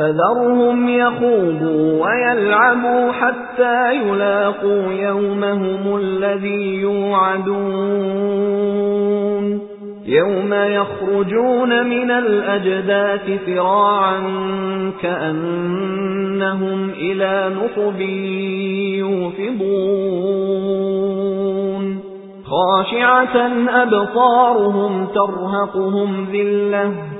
فَذَرْهُمْ يَخُوضُوا وَيَلْعَبُوا حَتَّى يُلَاقُوا يَوْمَهُمُ الَّذِي يُوعَدُونَ. يَوْمَ يَخْرُجُونَ مِنَ الْأَجْدَاثِ سِرَاعًا كَأَنَّهُمْ إِلَى نُصُبٍ يُوفِضُونَ. خَاشِعَةً أَبْصَارُهُمْ تَرْهَقُهُمْ ذِلَّةٌ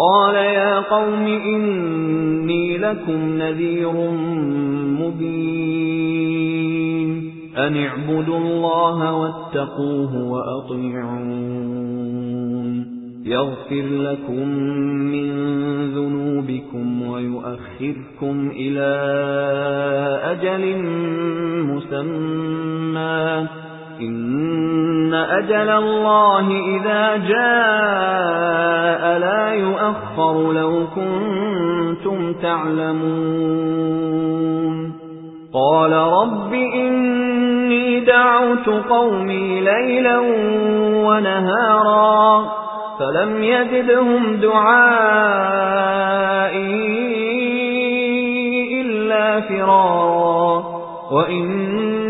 قَالَ يَا قَوْمِ إِنِّي لَكُمْ نَذِيرٌ مُبِينٌ. أَنِ اعْبُدُوا اللَّهَ وَاتَّقُوهُ وَأَطِيعُونِ. يَغْفِرْ لَكُم مِّن ذُنُوبِكُمْ وَيُؤَخِّرْكُمْ إِلَى أَجَلٍ مُّسَمًّى. إِنَّ أَجَلَ اللَّهِ إِذَا جَاءَ لَا يُؤَخَّرُ لَوْ كُنتُمْ تَعْلَمُونَ قَالَ رَبِّ إِنِّي دَعَوْتُ قَوْمِي لَيْلًا وَنَهَارًا فَلَمْ يَزِدْهُمْ دُعَائِي إِلَّا فِرَارًا وَإِنِّي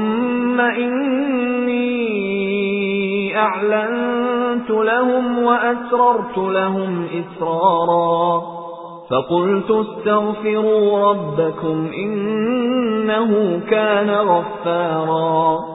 إِنِّي أَعْلَنتُ لَهُمْ وَأَسْرَرْتُ لَهُمْ إِسْرَارًا فَقُلْتُ اسْتَغْفِرُوا رَبَّكُمْ إِنَّهُ كَانَ غَفَّارًا